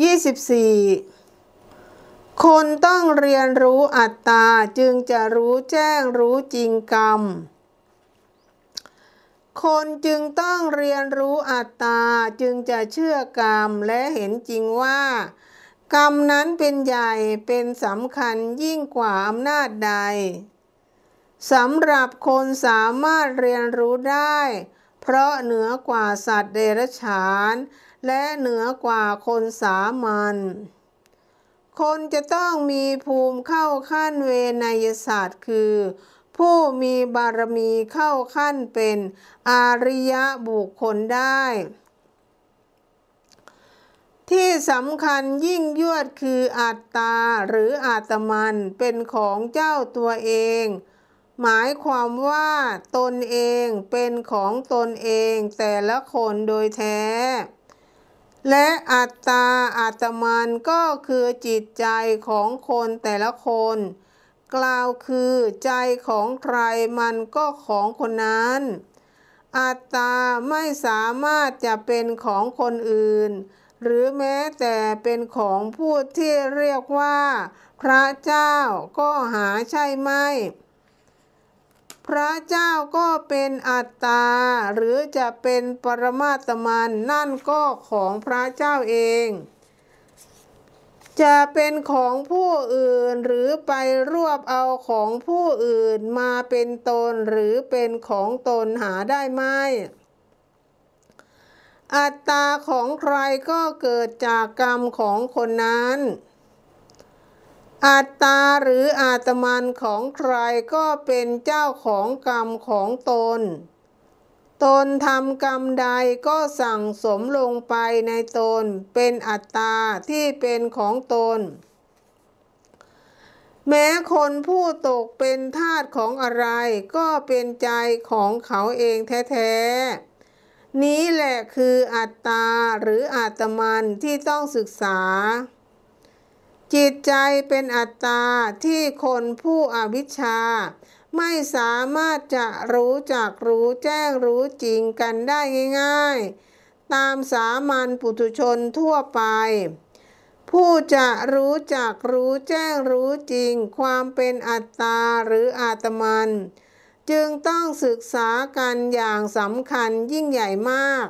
24 คนต้องเรียนรู้อัตตาจึงจะรู้แจ้งรู้จริงกรรม คนจึงต้องเรียนรู้อัตตาจึงจะเชื่อกรรมและเห็นจริงว่า กรรมนั้นเป็นใหญ่เป็นสำคัญยิ่งกว่าอำนาจใดสำหรับคนสามารถเรียนรู้ได้ เพราะเหนือกว่าสัตว์เดรัจฉาน และเหนือกว่าคนสามัญ คนจะต้องมีภูมิเข้าขั้นเวนยศาสตร์คือ ผู้มีบารมีเข้าขั้นเป็นอาริยะบุคคลได้ ที่สำคัญยิ่งยวดคืออัตตาหรืออาตมันเป็นของเจ้าตัวเองหมายความว่าตนเองเป็นของตนเองแต่ละคนโดยแท้ และอัตตาอัตมันก็คือจิตใจของคนแต่ละคน กล่าวคือใจของใครมันก็ของคนนั้น อัตตาไม่สามารถจะเป็นของคนอื่น หรือแม้แต่เป็นของผู้ที่เรียกว่า พระเจ้าก็หาใช่ไหม พระเจ้าก็เป็นอัตตา หรือจะเป็นปรมาตมันนั่นก็ของพระเจ้าเอง จะเป็นของผู้อื่นหรือไปรวบเอาของผู้อื่นมาเป็นตนหรือเป็นของตนหาได้ไหมอัตตาของใครก็เกิดจากกรรมของคนนั้น อัตตาหรืออาตมันของใครก็เป็นเจ้าของกรรมของตน ตนทำกรรมใดก็สั่งสมลงไปในตน เป็นอัตตาที่เป็นของตน แม้คนผู้ตกเป็นทาสของอะไรก็เป็นใจของเขาเองแท้ๆ นี้แหละคืออัตตาหรืออาตมันที่ต้องศึกษา จิตใจเป็นอัตตาที่คนผู้อวิชชา ไม่สามารถจะรู้จักรู้แจ้งรู้จริงกันได้ง่าย ๆ ตามสามัญปุถุชนทั่วไป ผู้จะรู้จักรู้แจ้งรู้จริง ความเป็นอัตตาหรืออาตมัน จึงต้องศึกษากันอย่างสำคัญยิ่งใหญ่มาก